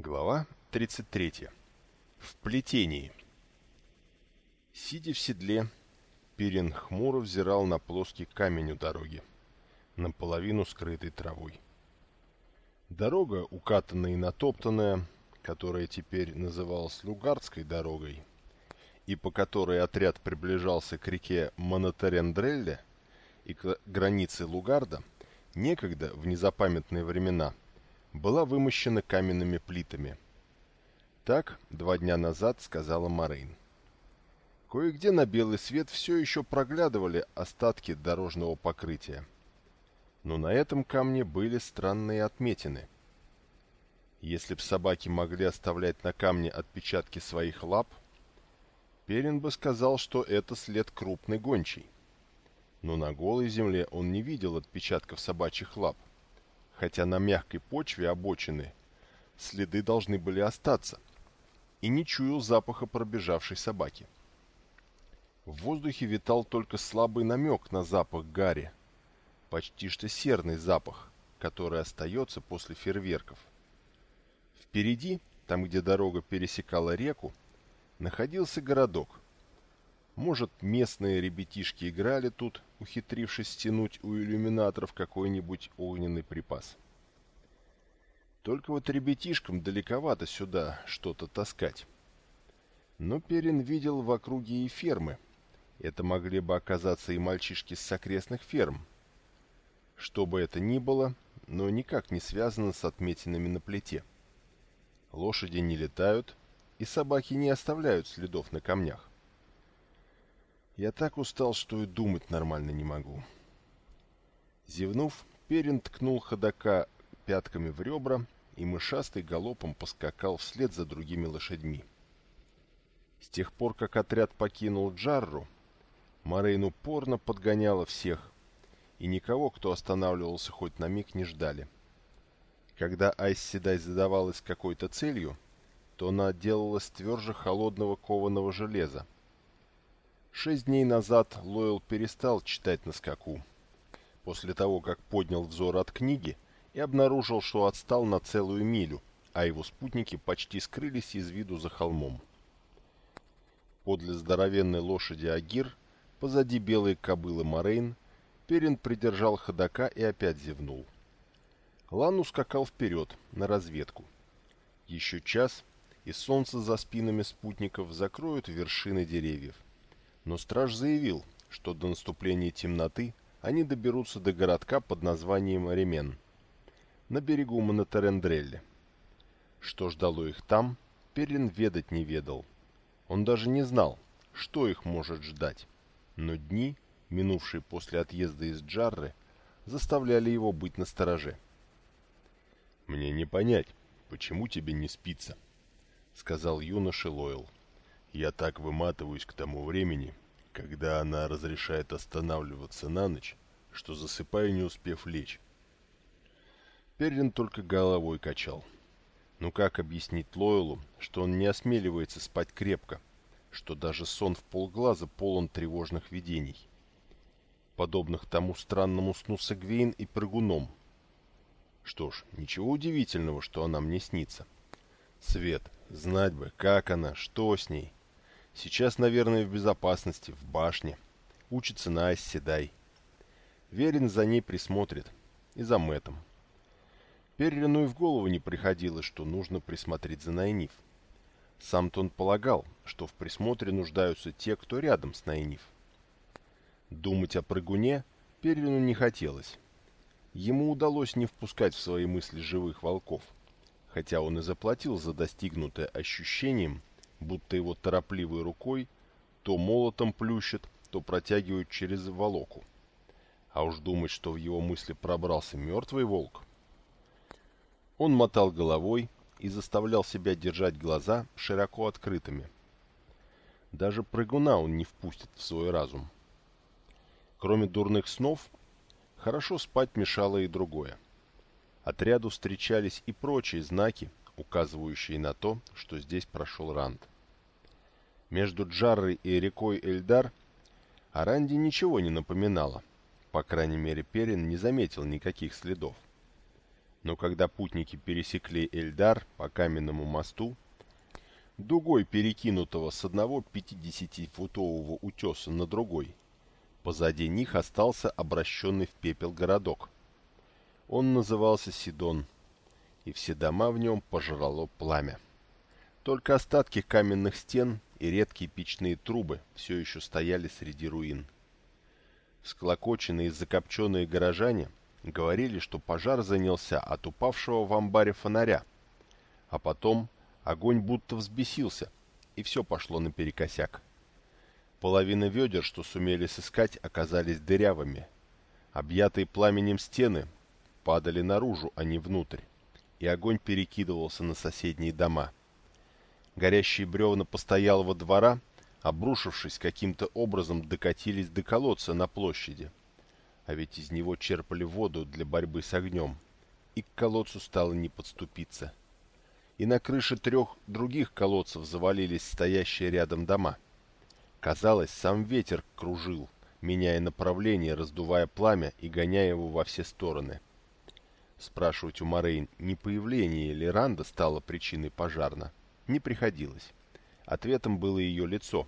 Глава 33. В плетении. Сидя в седле, Пирин хмуро взирал на плоский камень у дороги, наполовину скрытый травой. Дорога, укатанная и натоптанная, которая теперь называлась Лугардской дорогой, и по которой отряд приближался к реке Монотарендрелле и к границе Лугарда, некогда, в незапамятные времена, была вымощена каменными плитами. Так два дня назад сказала Морейн. Кое-где на белый свет все еще проглядывали остатки дорожного покрытия. Но на этом камне были странные отметины. Если б собаки могли оставлять на камне отпечатки своих лап, Перин бы сказал, что это след крупной гончей. Но на голой земле он не видел отпечатков собачьих лап хотя на мягкой почве обочины следы должны были остаться, и не чуял запаха пробежавшей собаки. В воздухе витал только слабый намек на запах гари, почти что серный запах, который остается после фейерверков. Впереди, там где дорога пересекала реку, находился городок. Может, местные ребятишки играли тут, ухитрившись стянуть у иллюминаторов какой-нибудь огненный припас. Только вот ребятишкам далековато сюда что-то таскать. Но Перин видел в округе и фермы. Это могли бы оказаться и мальчишки с окрестных ферм. Что бы это ни было, но никак не связано с отметинами на плите. Лошади не летают, и собаки не оставляют следов на камнях. Я так устал, что и думать нормально не могу. Зевнув, Перин ткнул ходока пятками в ребра, и мышастый галопом поскакал вслед за другими лошадьми. С тех пор, как отряд покинул Джарру, Морейн упорно подгоняла всех, и никого, кто останавливался хоть на миг, не ждали. Когда Айс Седай задавалась какой-то целью, то она делалась тверже холодного кованого железа, Шесть дней назад Лойл перестал читать на скаку. После того, как поднял взор от книги и обнаружил, что отстал на целую милю, а его спутники почти скрылись из виду за холмом. Подле здоровенной лошади Агир, позади белой кобылы Морейн, Перин придержал ходока и опять зевнул. Лан ускакал вперед, на разведку. Еще час, и солнце за спинами спутников закроют вершины деревьев но страж заявил, что до наступления темноты они доберутся до городка под названием Ремен, на берегу Монотарендрелли. Что ждало их там, Перлин ведать не ведал. Он даже не знал, что их может ждать. Но дни, минувшие после отъезда из Джарры, заставляли его быть настороже. «Мне не понять, почему тебе не спится», — сказал юноша Лойл. Я так выматываюсь к тому времени, когда она разрешает останавливаться на ночь, что засыпаю, не успев лечь. Перлин только головой качал. Ну как объяснить Лойлу, что он не осмеливается спать крепко, что даже сон в полглаза полон тревожных видений, подобных тому странному сну с и прыгуном? Что ж, ничего удивительного, что она мне снится. Свет, знать бы, как она, что с ней. Сейчас, наверное, в безопасности, в башне. Учится на Асседай. Верин за ней присмотрит. И за Мэтом. Перрину и в голову не приходило, что нужно присмотреть за Найниф. Сам-то он полагал, что в присмотре нуждаются те, кто рядом с Найниф. Думать о прыгуне Перрину не хотелось. Ему удалось не впускать в свои мысли живых волков, хотя он и заплатил за достигнутое ощущением будто его торопливой рукой то молотом плющит, то протягивают через волоку. А уж думать, что в его мысли пробрался мертвый волк. Он мотал головой и заставлял себя держать глаза широко открытыми. Даже прыгуна он не впустит в свой разум. Кроме дурных снов, хорошо спать мешало и другое. Отряду встречались и прочие знаки, указывающие на то, что здесь прошел Ранд. Между Джаррой и рекой Эльдар Аранди ничего не напоминало. По крайней мере, Перин не заметил никаких следов. Но когда путники пересекли Эльдар по каменному мосту, дугой перекинутого с одного 50-футового утеса на другой, позади них остался обращенный в пепел городок. Он назывался Сидон, и все дома в нем пожрало пламя. Только остатки каменных стен и редкие печные трубы все еще стояли среди руин. Склокоченные и закопченные горожане говорили, что пожар занялся от упавшего в амбаре фонаря, а потом огонь будто взбесился, и все пошло наперекосяк. Половина ведер, что сумели сыскать, оказались дырявыми. Объятые пламенем стены падали наружу, а не внутрь, и огонь перекидывался на соседние дома. Горящие бревна постоялого двора, обрушившись каким-то образом, докатились до колодца на площади. А ведь из него черпали воду для борьбы с огнем, и к колодцу стало не подступиться. И на крыше трех других колодцев завалились стоящие рядом дома. Казалось, сам ветер кружил, меняя направление, раздувая пламя и гоняя его во все стороны. Спрашивать у Морейн, не появление ли Ранда стало причиной пожарна, не приходилось. Ответом было ее лицо,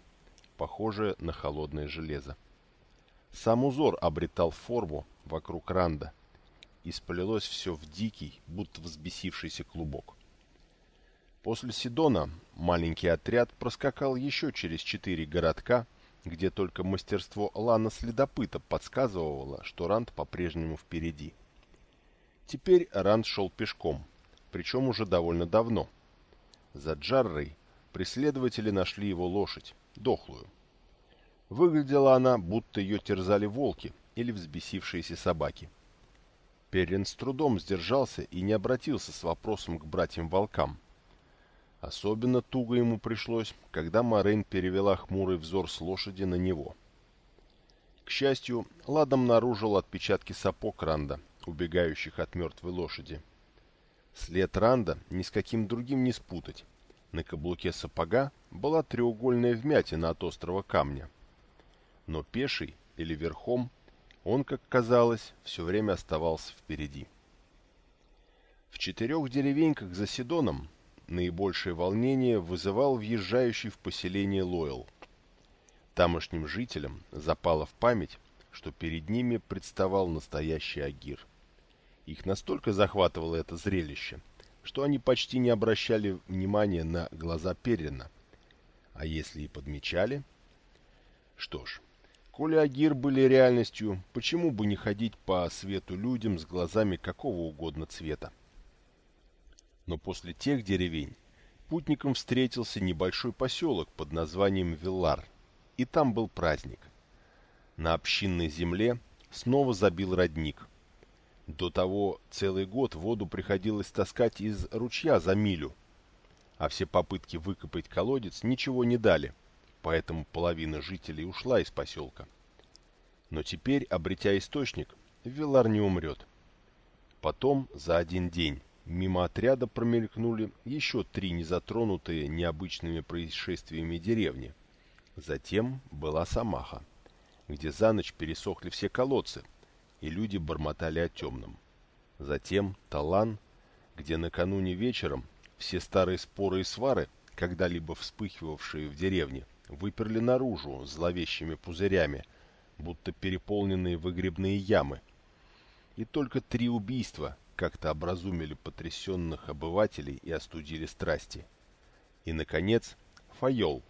похожее на холодное железо. Сам узор обретал форму вокруг Ранда, и сплелось все в дикий, будто взбесившийся клубок. После Сидона маленький отряд проскакал еще через четыре городка, где только мастерство Лана-следопыта подсказывало, что Ранд по-прежнему впереди. Теперь Ранд шел пешком, причем уже довольно давно. За Джаррой преследователи нашли его лошадь, дохлую. Выглядела она, будто ее терзали волки или взбесившиеся собаки. Перрин с трудом сдержался и не обратился с вопросом к братьям-волкам. Особенно туго ему пришлось, когда Морейн перевела хмурый взор с лошади на него. К счастью, Ладом наружил отпечатки сапог Ранда, убегающих от мертвой лошади. След Ранда ни с каким другим не спутать. На каблуке сапога была треугольная вмятина от острого камня. Но пеший или верхом он, как казалось, все время оставался впереди. В четырех деревеньках за Сидоном наибольшее волнение вызывал въезжающий в поселение Лойл. Тамошним жителям запало в память, что перед ними представал настоящий Агир. Их настолько захватывало это зрелище, что они почти не обращали внимания на глаза Перрина. А если и подмечали? Что ж, коли Агир были реальностью, почему бы не ходить по свету людям с глазами какого угодно цвета? Но после тех деревень путникам встретился небольшой поселок под названием Виллар, и там был праздник. На общинной земле снова забил родник, до того целый год воду приходилось таскать из ручья за милю, а все попытки выкопать колодец ничего не дали, поэтому половина жителей ушла из поселка. Но теперь, обретя источник, Вилар не умрет. Потом, за один день, мимо отряда промелькнули еще три незатронутые необычными происшествиями деревни. Затем была Самаха, где за ночь пересохли все колодцы, и люди бормотали о темном. Затем Талан, где накануне вечером все старые споры и свары, когда-либо вспыхивавшие в деревне, выперли наружу зловещими пузырями, будто переполненные выгребные ямы. И только три убийства как-то образумили потрясенных обывателей и остудили страсти. И, наконец, Файол,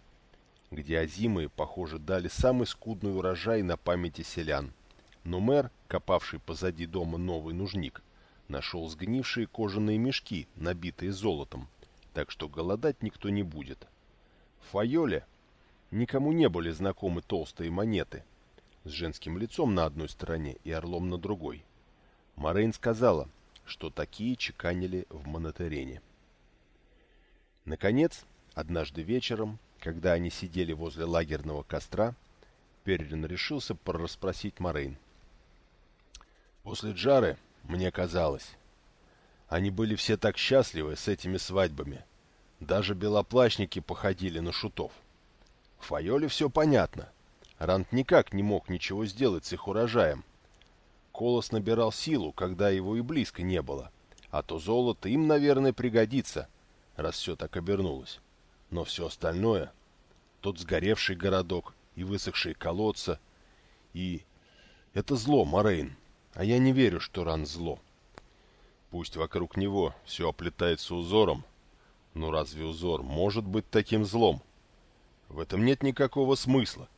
где Азимы, похоже, дали самый скудный урожай на памяти селян – но мэр, копавший позади дома новый нужник, нашел сгнившие кожаные мешки, набитые золотом, так что голодать никто не будет. В Файоле никому не были знакомы толстые монеты с женским лицом на одной стороне и орлом на другой. Морейн сказала, что такие чеканили в Монотерене. Наконец, однажды вечером, когда они сидели возле лагерного костра, Перрин решился порасспросить Морейн. После Джары, мне казалось, они были все так счастливы с этими свадьбами. Даже белоплащники походили на шутов. В Файоле все понятно. Рант никак не мог ничего сделать с их урожаем. Колос набирал силу, когда его и близко не было. А то золото им, наверное, пригодится, раз все так обернулось. Но все остальное, тот сгоревший городок и высохшие колодца, и... Это зло, Морейн, а я не верю, что ран зло. Пусть вокруг него все оплетается узором, но разве узор может быть таким злом? В этом нет никакого смысла,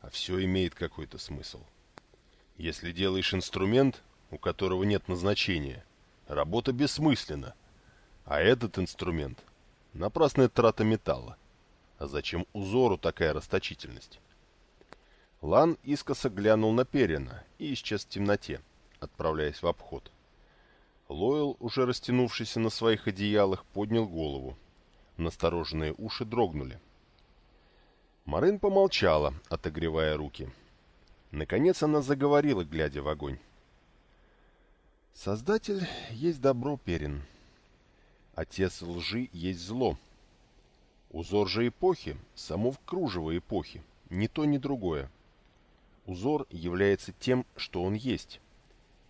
а все имеет какой-то смысл. Если делаешь инструмент, у которого нет назначения, работа бессмысленна, а этот инструмент – напрасная трата металла. А зачем узору такая расточительность? Лан искоса глянул на Перина и исчез в темноте, отправляясь в обход. Лойл, уже растянувшийся на своих одеялах, поднял голову. Настороженные уши дрогнули. Марин помолчала, отогревая руки. Наконец она заговорила, глядя в огонь. «Создатель есть добро, Перин. Отец лжи есть зло. Узор же эпохи — само в кружево эпохи, ни то, ни другое. Узор является тем, что он есть.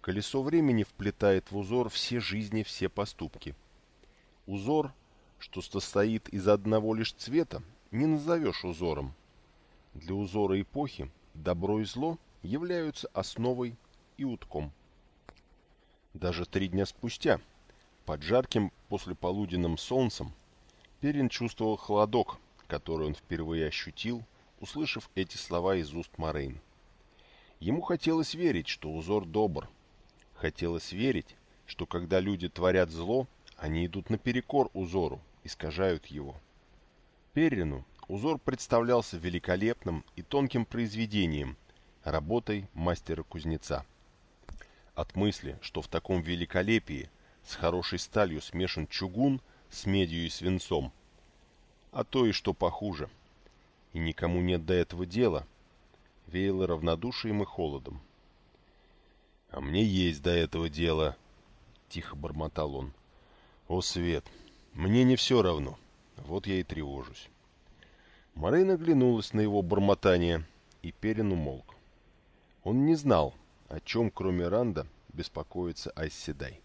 Колесо времени вплетает в узор все жизни, все поступки. Узор, что состоит из одного лишь цвета, не назовешь узором. Для узора эпохи добро и зло являются основой и утком. Даже три дня спустя, под жарким послеполуденным солнцем, Перин чувствовал холодок, который он впервые ощутил, услышав эти слова из уст Морейн. Ему хотелось верить, что узор добр, Хотелось верить, что когда люди творят зло, они идут наперекор узору, искажают его. Перрину узор представлялся великолепным и тонким произведением, работой мастера-кузнеца. От мысли, что в таком великолепии с хорошей сталью смешан чугун с медью и свинцом, а то и что похуже, и никому нет до этого дела, веяло равнодушием и холодом. «А мне есть до этого дела», — тихо бормотал он. «О, Свет, мне не все равно. Вот я и тревожусь». Морейн оглянулась на его бормотание, и Перин умолк. Он не знал, о чем, кроме Ранда, беспокоится Айсседай.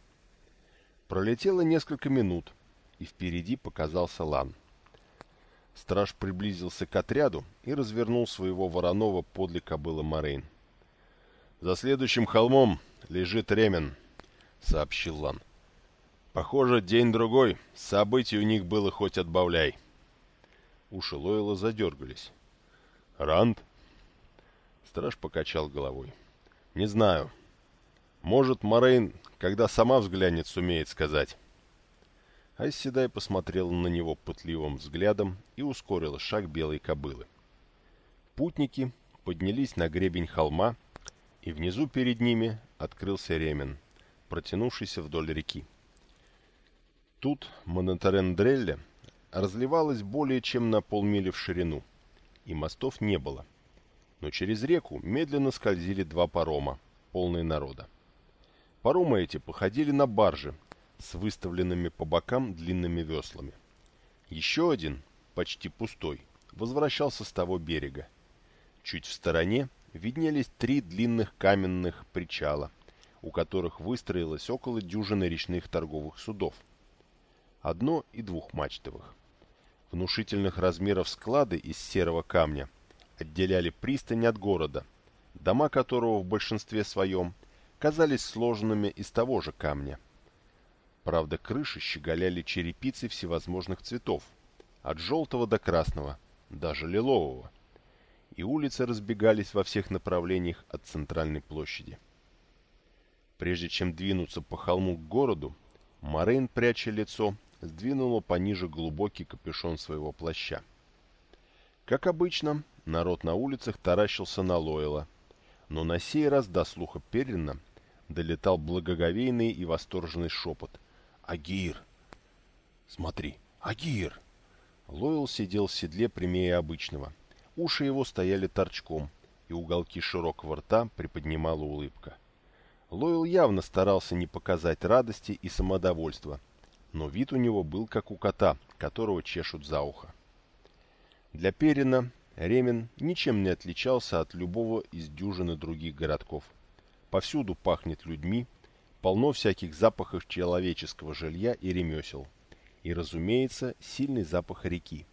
Пролетело несколько минут, и впереди показался Лан. Страж приблизился к отряду и развернул своего вороного подле кобыла Морейн. «За следующим холмом лежит Ремен», — сообщил Лан. «Похоже, день-другой, событий у них было хоть отбавляй». Уши Лойла задергались. «Ранд?» Страж покачал головой. «Не знаю. Может, Морейн, когда сама взглянет, сумеет сказать». Айседай посмотрел на него пытливым взглядом и ускорил шаг белой кобылы. Путники поднялись на гребень холма, и внизу перед ними открылся ремен, протянувшийся вдоль реки. Тут Монотарендрелле разливалась более чем на полмили в ширину, и мостов не было. Но через реку медленно скользили два парома, полные народа. Паромы эти походили на баржи с выставленными по бокам длинными веслами. Еще один, почти пустой, возвращался с того берега. Чуть в стороне виднелись три длинных каменных причала, у которых выстроилось около дюжины речных торговых судов. Одно- и двухмачтовых. Внушительных размеров склады из серого камня отделяли пристань от города, дома которого в большинстве своем казались сложенными из того же камня. Правда, крыши щеголяли черепицей всевозможных цветов, от желтого до красного, даже лилового – и улицы разбегались во всех направлениях от центральной площади. Прежде чем двинуться по холму к городу, Морейн, пряча лицо, сдвинула пониже глубокий капюшон своего плаща. Как обычно, народ на улицах таращился на Лойла, но на сей раз до слуха Перрина долетал благоговейный и восторженный шепот. «Агир! Смотри, Агир!» Лойл сидел в седле прямее обычного, Уши его стояли торчком, и уголки широкого рта приподнимала улыбка. Лойл явно старался не показать радости и самодовольства, но вид у него был как у кота, которого чешут за ухо. Для Перина Ремен ничем не отличался от любого из дюжины других городков. Повсюду пахнет людьми, полно всяких запахов человеческого жилья и ремесел. И, разумеется, сильный запах реки.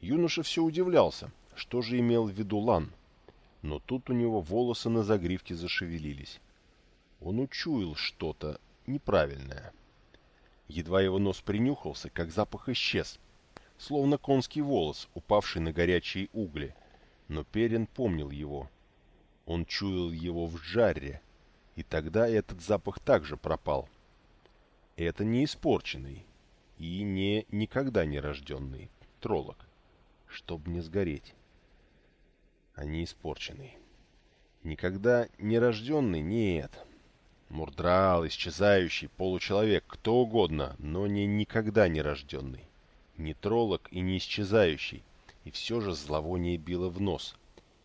Юноша все удивлялся, что же имел в виду Лан. Но тут у него волосы на загривке зашевелились. Он учуял что-то неправильное. Едва его нос принюхался, как запах исчез, словно конский волос, упавший на горячие угли. Но Перин помнил его. Он чуял его в жаре, и тогда этот запах также пропал. Это не испорченный и не никогда не рожденный троллок, чтоб не сгореть, а не испорченный. Никогда не рожденный нет. Мурдрал, исчезающий, получеловек, кто угодно, но не никогда не рожденный. Не троллок и не исчезающий, и все же зловоние било в нос.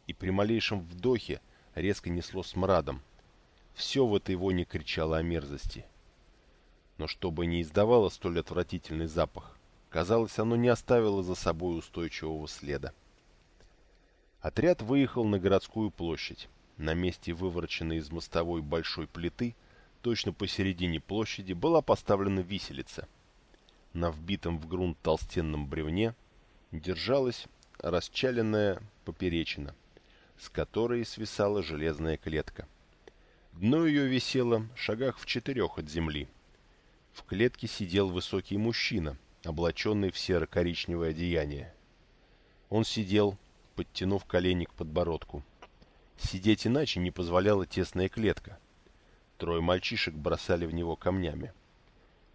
И при малейшем вдохе резко несло смрадом. Все в этой воне кричало о мерзости. Но чтобы не издавало столь отвратительный запах, казалось, оно не оставило за собой устойчивого следа. Отряд выехал на городскую площадь. На месте вывороченной из мостовой большой плиты, точно посередине площади, была поставлена виселица. На вбитом в грунт толстенном бревне держалась расчаленная поперечина, с которой свисала железная клетка. Дно ее висело в шагах в четырех от земли. В клетке сидел высокий мужчина, облаченный в серо-коричневое одеяние. Он сидел, подтянув колени к подбородку. Сидеть иначе не позволяла тесная клетка. Трое мальчишек бросали в него камнями.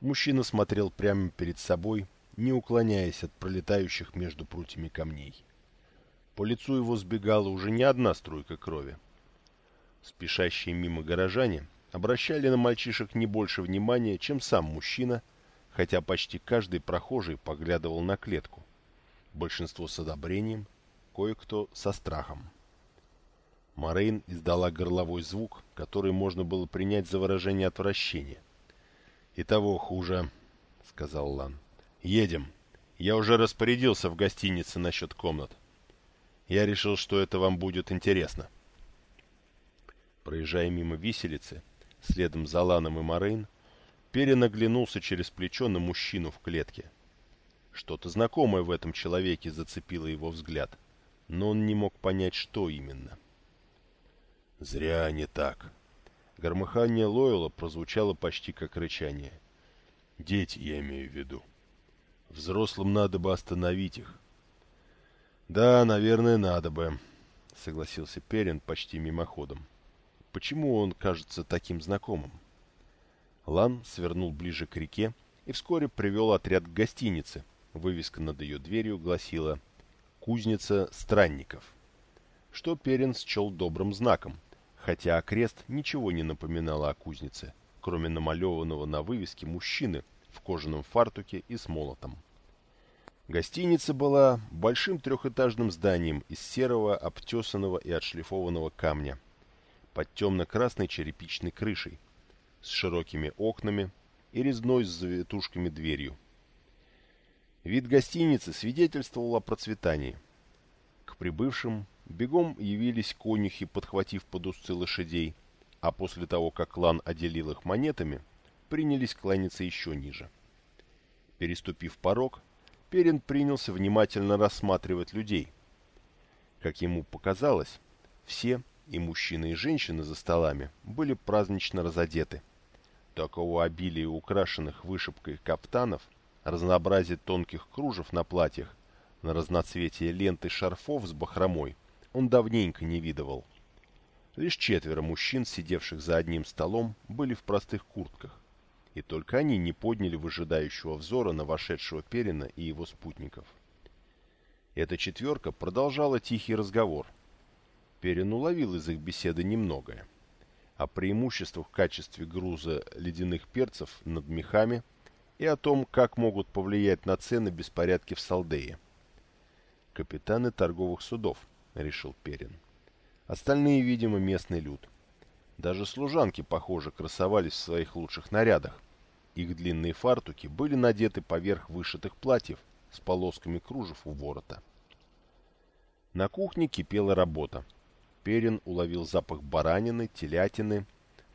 Мужчина смотрел прямо перед собой, не уклоняясь от пролетающих между прутьями камней. По лицу его сбегала уже не одна струйка крови. Спешащие мимо горожане обращали на мальчишек не больше внимания, чем сам мужчина, хотя почти каждый прохожий поглядывал на клетку. Большинство с одобрением, кое-кто со страхом. Морейн издала горловой звук, который можно было принять за выражение отвращения. «И того хуже», — сказал Лан. «Едем. Я уже распорядился в гостинице насчет комнат. Я решил, что это вам будет интересно. Проезжая мимо виселицы, следом за Ланом и Морейн, Перин оглянулся через плечо на мужчину в клетке. Что-то знакомое в этом человеке зацепило его взгляд, но он не мог понять, что именно. «Зря не так». Громыхание Лойла прозвучало почти как рычание. «Дети, я имею в виду. Взрослым надо бы остановить их. «Да, наверное, надо бы», — согласился Перин почти мимоходом. «Почему он кажется таким знакомым?» Лан свернул ближе к реке и вскоре привел отряд к гостинице. Вывеска над ее дверью гласила «Кузница странников», что Перин счел добрым знаком, хотя окрест ничего не напоминало о кузнице, кроме намалеванного на вывеске мужчины в кожаном фартуке и с молотом. Гостиница была большим трехэтажным зданием из серого, обтесанного и отшлифованного камня, под темно-красной черепичной крышей, с широкими окнами и резной с завитушками дверью. Вид гостиницы свидетельствовал о процветании. К прибывшим бегом явились конюхи, подхватив под узцы лошадей, а после того, как клан отделил их монетами, принялись кланяться еще ниже. Переступив порог, Перин принялся внимательно рассматривать людей. Как ему показалось, все, и мужчины, и женщины за столами, были празднично разодеты. Такого обилия украшенных вышивкой каптанов, разнообразия тонких кружев на платьях, на разноцветие ленты шарфов с бахромой он давненько не видывал. Лишь четверо мужчин, сидевших за одним столом, были в простых куртках и только они не подняли выжидающего взора на вошедшего Перина и его спутников. Эта четверка продолжала тихий разговор. Перин уловил из их беседы немногое. О преимуществах в качестве груза ледяных перцев над мехами и о том, как могут повлиять на цены беспорядки в Салдее. «Капитаны торговых судов», — решил Перин. Остальные, видимо, местный люд. Даже служанки, похоже, красовались в своих лучших нарядах, их длинные фартуки были надеты поверх вышитых платьев с полосками кружев у ворота. На кухне кипела работа. Перин уловил запах баранины, телятины,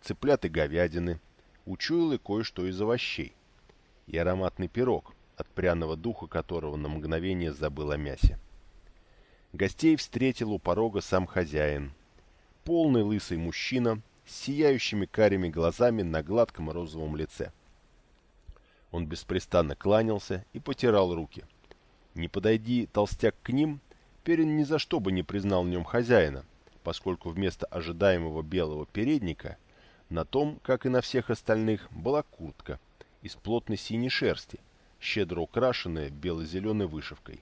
цыплят и говядины, учуял и кое-что из овощей. И ароматный пирог, от пряного духа которого на мгновение забыл о мясе. Гостей встретил у порога сам хозяин. Полный лысый мужчина с сияющими карими глазами на гладком розовом лице. Он беспрестанно кланялся и потирал руки. Не подойди толстяк к ним, Перин ни за что бы не признал в нем хозяина, поскольку вместо ожидаемого белого передника на том, как и на всех остальных, была куртка из плотной синей шерсти, щедро украшенная бело-зеленой вышивкой.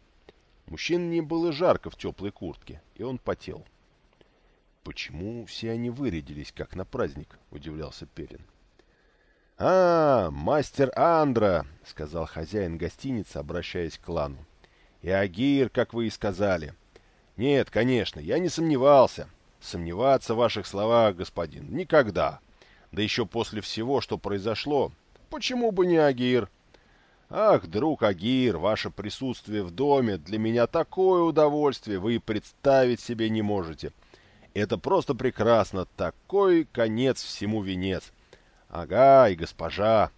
Мужчине было жарко в теплой куртке, и он потел. «Почему все они вырядились, как на праздник?» — удивлялся Перин. «А, мастер Андра!» — сказал хозяин гостиницы, обращаясь к клану. «И Агир, как вы и сказали. Нет, конечно, я не сомневался. Сомневаться в ваших словах, господин, никогда. Да еще после всего, что произошло. Почему бы не Агир?» «Ах, друг Агир, ваше присутствие в доме для меня такое удовольствие, вы представить себе не можете. Это просто прекрасно, такой конец всему венец. Ага, и госпожа!»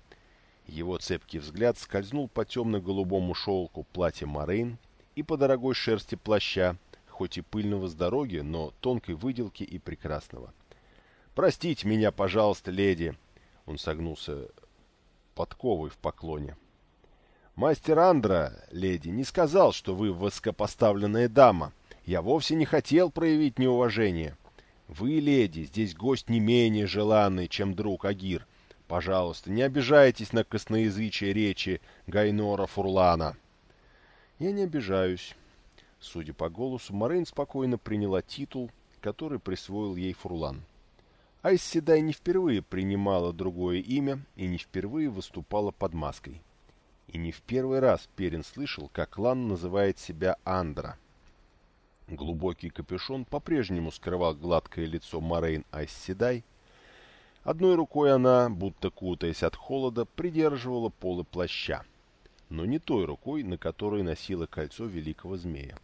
Его цепкий взгляд скользнул по темно-голубому шелку платья Морейн и по дорогой шерсти плаща, хоть и пыльного с дороги, но тонкой выделки и прекрасного. «Простите меня, пожалуйста, леди!» Он согнулся подковой в поклоне. «Мастер Андра, леди, не сказал, что вы высокопоставленная дама. Я вовсе не хотел проявить неуважение. Вы, леди, здесь гость не менее желанный, чем друг Агир. Пожалуйста, не обижайтесь на косноязычие речи Гайнора Фурлана». «Я не обижаюсь». Судя по голосу, Морейн спокойно приняла титул, который присвоил ей Фурлан. Айз Седай не впервые принимала другое имя и не впервые выступала под маской. И не в первый раз Перин слышал, как Лан называет себя Андра. Глубокий капюшон по-прежнему скрывал гладкое лицо Морейн Айз Седай. Одной рукой она, будто кутаясь от холода, придерживала полы плаща, но не той рукой, на которой носила кольцо великого змея.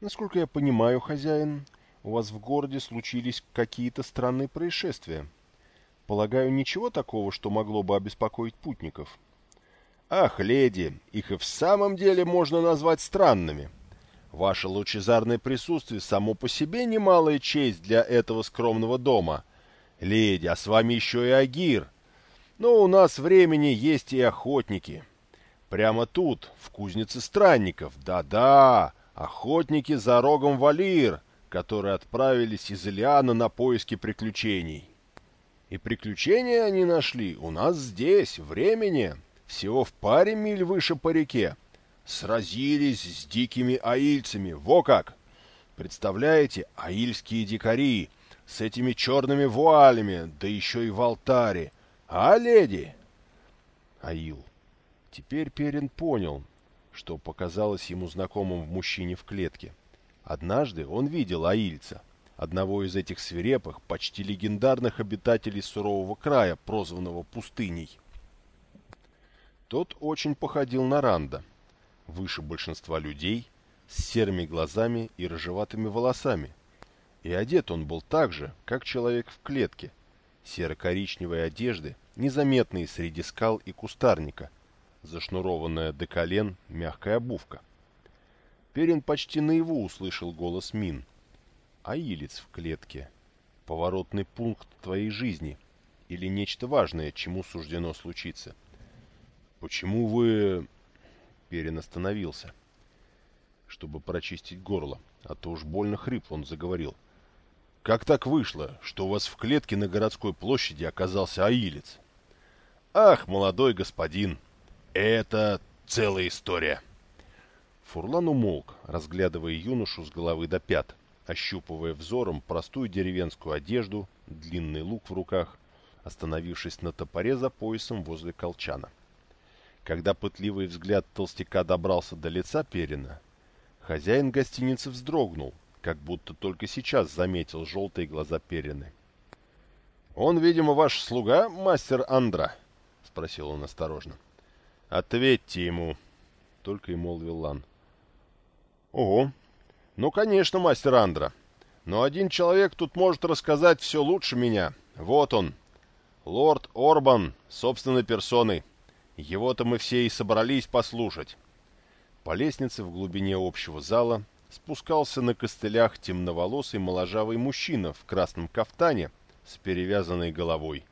«Насколько я понимаю, хозяин, у вас в городе случились какие-то странные происшествия. Полагаю, ничего такого, что могло бы обеспокоить путников?» Ах, леди, их и в самом деле можно назвать странными. Ваше лучезарное присутствие само по себе немалая честь для этого скромного дома. Леди, а с вами еще и Агир. Но у нас времени есть и охотники. Прямо тут, в кузнице странников. Да-да, охотники за рогом Валир, которые отправились из Илиана на поиски приключений. И приключения они нашли у нас здесь, времени всего в паре миль выше по реке. Сразились с дикими аильцами, во как! Представляете, аильские дикари с этими черными вуалями, да еще и в алтаре. А, леди? Аил. Теперь Перин понял, что показалось ему знакомым в мужчине в клетке. Однажды он видел аильца, одного из этих свирепых, почти легендарных обитателей сурового края, прозванного пустыней. Тот очень походил на Ранда, выше большинства людей, с серыми глазами и рыжеватыми волосами. И одет он был так же, как человек в клетке, серо-коричневой одежды, незаметные среди скал и кустарника, зашнурованная до колен мягкая обувка. Перин почти наяву услышал голос Мин. «Аилец в клетке. Поворотный пункт твоей жизни. Или нечто важное, чему суждено случиться». «Почему вы...» Перин остановился, чтобы прочистить горло, а то уж больно хрип он заговорил. «Как так вышло, что у вас в клетке на городской площади оказался аилец?» «Ах, молодой господин, это целая история!» Фурлан умолк, разглядывая юношу с головы до пят, ощупывая взором простую деревенскую одежду, длинный лук в руках, остановившись на топоре за поясом возле колчана. Когда пытливый взгляд толстяка добрался до лица Перина, хозяин гостиницы вздрогнул, как будто только сейчас заметил желтые глаза Перины. «Он, видимо, ваш слуга, мастер Андра?» — спросил он осторожно. «Ответьте ему», — только и молвил Лан. «Ого! Ну, конечно, мастер Андра. Но один человек тут может рассказать все лучше меня. Вот он!» Лорд Орбан, собственной персоной. Его-то мы все и собрались послушать. По лестнице в глубине общего зала спускался на костылях темноволосый моложавый мужчина в красном кафтане с перевязанной головой.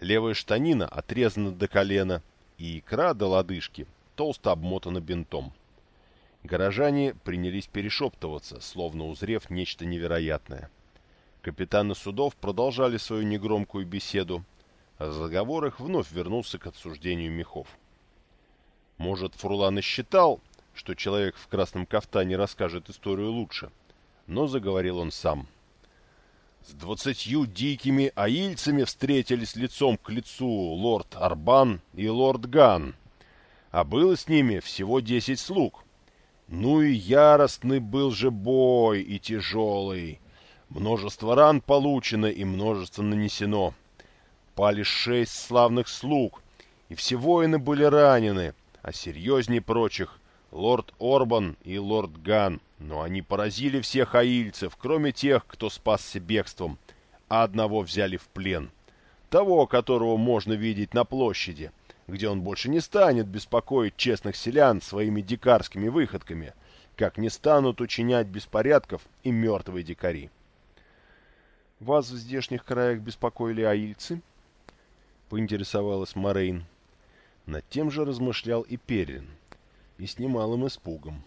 Левая штанина отрезана до колена, и икра до лодыжки толсто обмотана бинтом. Горожане принялись перешептываться, словно узрев нечто невероятное. Капитаны судов продолжали свою негромкую беседу, а заговор их вновь вернулся к обсуждению мехов. Может, Фурлан и считал, что человек в красном кафтане расскажет историю лучше, но заговорил он сам. С двадцатью дикими аильцами встретились лицом к лицу лорд Арбан и лорд Ган, а было с ними всего десять слуг. Ну и яростный был же бой и тяжелый. Множество ран получено и множество нанесено. Пали шесть славных слуг, и все воины были ранены, а серьезней прочих лорд Орбан и лорд Ган, но они поразили всех аильцев, кроме тех, кто спасся бегством, а одного взяли в плен. Того, которого можно видеть на площади, где он больше не станет беспокоить честных селян своими дикарскими выходками, как не станут учинять беспорядков и мертвые дикари. «Вас в здешних краях беспокоили аильцы?» — поинтересовалась Морейн. Над тем же размышлял и Перин — и с немалым испугом.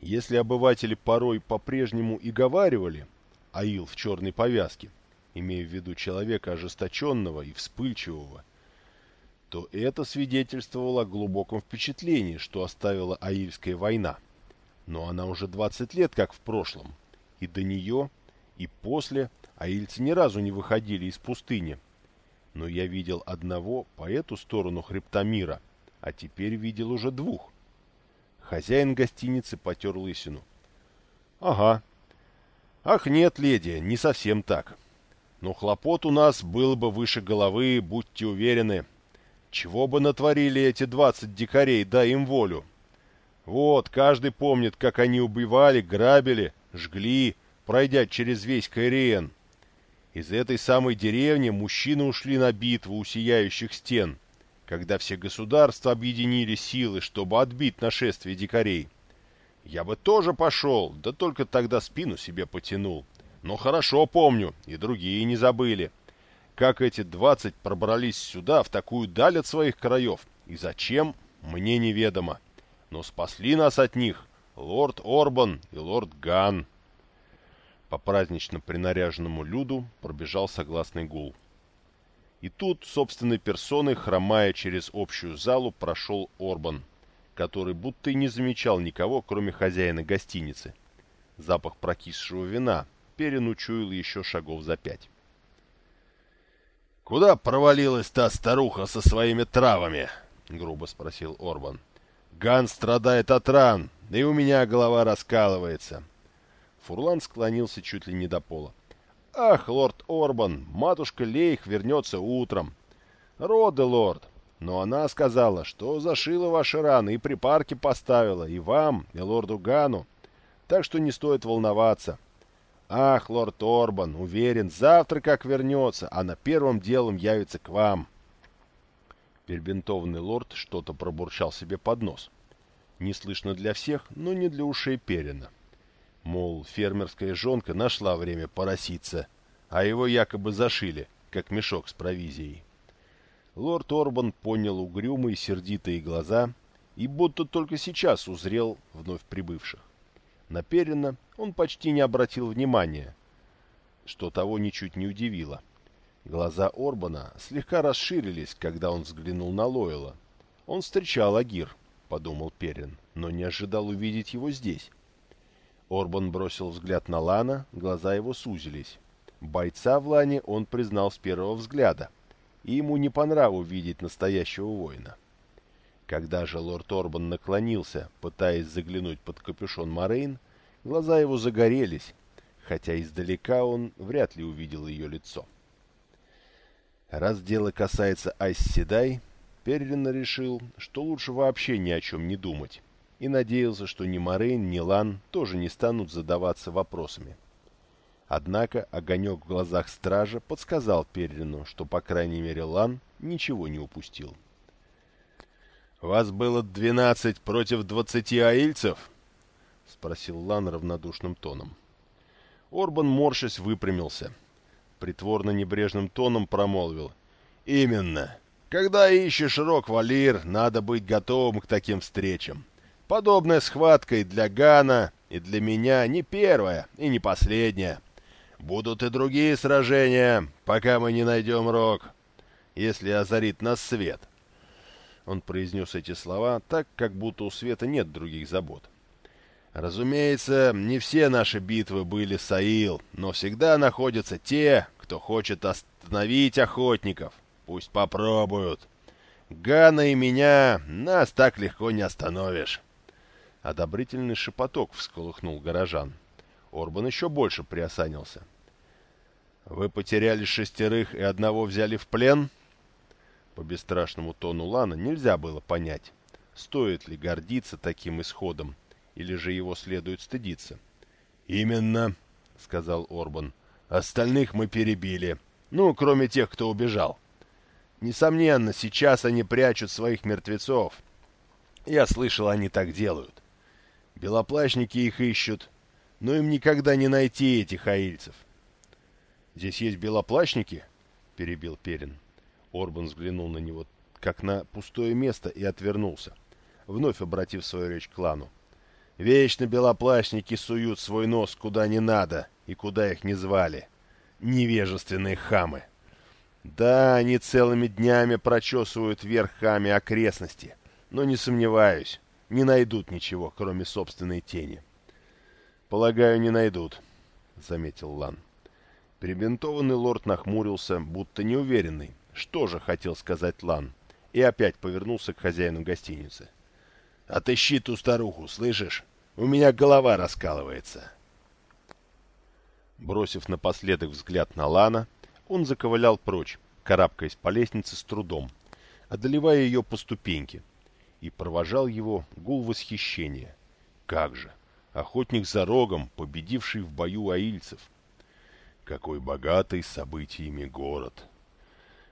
Если обыватели порой по-прежнему и говаривали «Аил в черной повязке», имея в виду человека ожесточенного и вспыльчивого, то это свидетельствовало о глубоком впечатлении, что оставила Аильская война. Но она уже 20 лет как в прошлом, и до нее, и после аильцы ни разу не выходили из пустыни. Но я видел одного по эту сторону хребта а теперь видел уже двух. Хозяин гостиницы потер лысину. «Ага. Ах, нет, леди, не совсем так. Но хлопот у нас было бы выше головы, будьте уверены. Чего бы натворили эти двадцать дикарей, дай им волю. Вот, каждый помнит, как они убивали, грабили, жгли, пройдя через весь Кайриен. Из этой самой деревни мужчины ушли на битву у сияющих стен — когда все государства объединили силы, чтобы отбить нашествие дикарей. Я бы тоже пошел, да только тогда спину себе потянул. Но хорошо помню, и другие не забыли. Как эти двадцать пробрались сюда, в такую даль от своих краев, и зачем, мне неведомо. Но спасли нас от них лорд Орбан и лорд Ган. По празднично принаряженному люду пробежал согласный гул. И тут, собственной персоной, хромая через общую залу, прошел Орбан, который будто и не замечал никого, кроме хозяина гостиницы. Запах прокисшего вина перенучуял еще шагов за пять. «Куда провалилась та старуха со своими травами?» — грубо спросил Орбан. «Ган страдает от ран, да и у меня голова раскалывается». Фурлан склонился чуть ли не до пола. «Ах, лорд Орбан, матушка Лейх вернется утром». «Роды, лорд, но она сказала, что зашила ваши раны и припарки поставила, и вам, и лорду Гану, так что не стоит волноваться». «Ах, лорд Орбан, уверен, завтра как вернется, а на первом делом явится к вам». Перебинтованный лорд что-то пробурчал себе под нос. Не слышно для всех, но не для ушей Перина. Мол, фермерская жонка нашла время пороситься, а его якобы зашили, как мешок с провизией. Лорд Орбан поднял угрюмые сердитые глаза и будто только сейчас узрел вновь прибывших. На он почти не обратил внимания, что того ничуть не удивило. Глаза Орбана слегка расширились, когда он взглянул на Лойла. Он встречал Агир, подумал Перин, но не ожидал увидеть его здесь. Орбан бросил взгляд на Лана, глаза его сузились. Бойца в Лане он признал с первого взгляда, и ему не по нраву видеть настоящего воина. Когда же лорд Орбан наклонился, пытаясь заглянуть под капюшон Морейн, глаза его загорелись, хотя издалека он вряд ли увидел ее лицо. Раз дело касается Айс Седай, Перлин решил, что лучше вообще ни о чем не думать и надеялся, что ни Морейн, ни Лан тоже не станут задаваться вопросами. Однако огонек в глазах стража подсказал Перину, что, по крайней мере, Лан ничего не упустил. «Вас было двенадцать против двадцати аильцев?» — спросил Лан равнодушным тоном. Орбан, морщась, выпрямился. Притворно небрежным тоном промолвил. «Именно. Когда ищешь рок-валир, надо быть готовым к таким встречам. Подобная схватка и для Гана, и для меня не первая и не последняя. Будут и другие сражения, пока мы не найдем рок, если озарит нас свет. Он произнес эти слова так, как будто у Света нет других забот. Разумеется, не все наши битвы были с Аил, но всегда находятся те, кто хочет остановить охотников. Пусть попробуют. Гана и меня нас так легко не остановишь. Одобрительный шепоток всколыхнул горожан. Орбан еще больше приосанился. «Вы потеряли шестерых и одного взяли в плен?» По бесстрашному тону Лана нельзя было понять, стоит ли гордиться таким исходом, или же его следует стыдиться. «Именно», — сказал Орбан. «Остальных мы перебили. Ну, кроме тех, кто убежал. Несомненно, сейчас они прячут своих мертвецов. Я слышал, они так делают. Белоплащники их ищут, но им никогда не найти этих аильцев». «Здесь есть белоплащники?» — перебил Перин. Орбан взглянул на него, как на пустое место, и отвернулся, вновь обратив свою речь к клану. «Вечно белоплащники суют свой нос куда не надо и куда их не звали. Невежественные хамы!» «Да, они целыми днями прочесывают верхами окрестности, но не сомневаюсь, не найдут ничего, кроме собственной тени». «Полагаю, не найдут», — заметил Лан. Перебинтованный лорд нахмурился, будто неуверенный, что же хотел сказать Лан? И опять повернулся к хозяину гостиницы. «Отыщи ту старуху, слышишь? У меня голова раскалывается». Бросив напоследок взгляд на Лана, он заковылял прочь, карабкаясь по лестнице с трудом, одолевая ее по ступеньке, и провожал его гул восхищения. Как же! Охотник за рогом, победивший в бою аильцев. Какой богатый событиями город!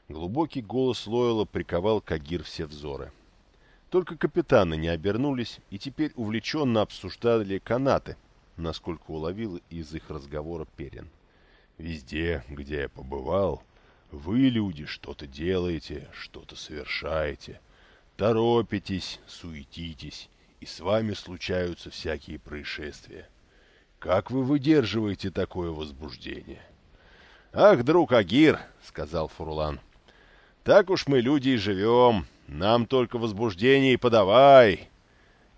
Глубокий голос Лойла приковал Кагир все взоры. Только капитаны не обернулись и теперь увлеченно обсуждали канаты, насколько уловил из их разговора Перин. «Везде, где я побывал, вы, люди, что-то делаете, что-то совершаете, торопитесь, суетитесь, и с вами случаются всякие происшествия. Как вы выдерживаете такое возбуждение?» «Ах, друг Агир!» — сказал Фурлан. Так уж мы, люди, и живем. Нам только возбуждение и подавай.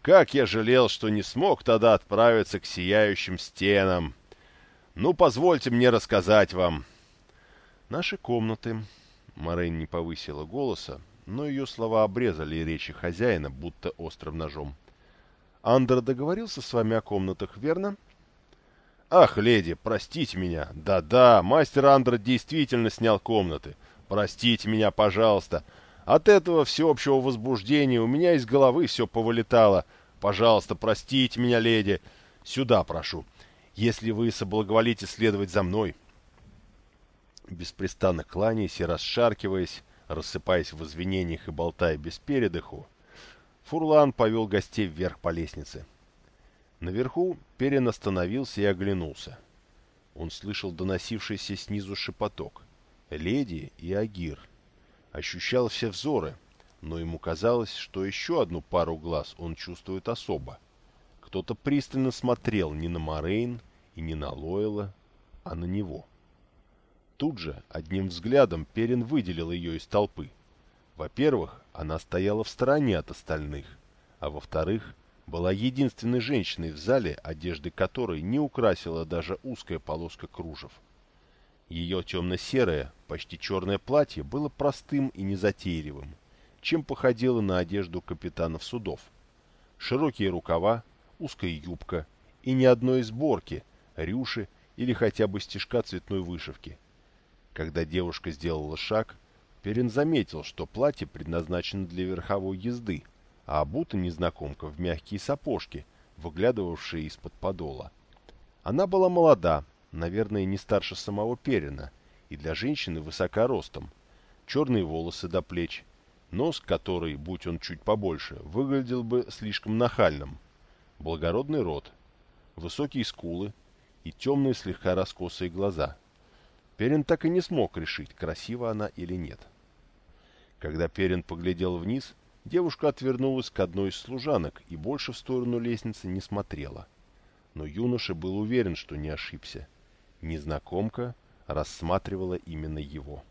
Как я жалел, что не смог тогда отправиться к сияющим стенам. Ну, позвольте мне рассказать вам. Наши комнаты. Морейн не повысила голоса, но ее слова обрезали речи хозяина, будто острым ножом. Андер договорился с вами о комнатах, верно? Ах, леди, простите меня. Да-да, мастер Андер действительно снял комнаты. Простите меня, пожалуйста. От этого всеобщего возбуждения у меня из головы все повылетало. Пожалуйста, простите меня, леди. Сюда прошу, если вы соблаговолите следовать за мной. Беспрестанно кланяясь и расшаркиваясь, рассыпаясь в извинениях и болтая без передыху, Фурлан повел гостей вверх по лестнице. Наверху Перин остановился и оглянулся. Он слышал доносившийся снизу шепоток — Леди и Агир. Ощущал все взоры, но ему казалось, что еще одну пару глаз он чувствует особо. Кто-то пристально смотрел не на Морейн и не на Лойла, а на него. Тут же, одним взглядом, Перин выделил ее из толпы. Во-первых, она стояла в стороне от остальных, а во-вторых, была единственной женщиной в зале, одежды которой не украсила даже узкая полоска кружев. Ее темно-серое, почти черное платье было простым и незатейливым, чем походило на одежду капитанов судов. Широкие рукава, узкая юбка и ни одной сборки, рюши или хотя бы стежка цветной вышивки. Когда девушка сделала шаг, Перин заметил, что платье предназначено для верховой езды, а обута незнакомка в мягкие сапожки, выглядывавшие из-под подола. Она была молода, наверное, не старше самого Перина, и для женщины высока ростом. Черные волосы до плеч, нос, который, будь он чуть побольше, выглядел бы слишком нахальным, благородный рот, высокие скулы и темные слегка раскосые глаза. Перин так и не смог решить, красива она или нет. Когда Перин поглядел вниз, девушка отвернулась к одной из служанок и больше в сторону лестницы не смотрела. Но юноша был уверен, что не ошибся. Незнакомка рассматривала именно его.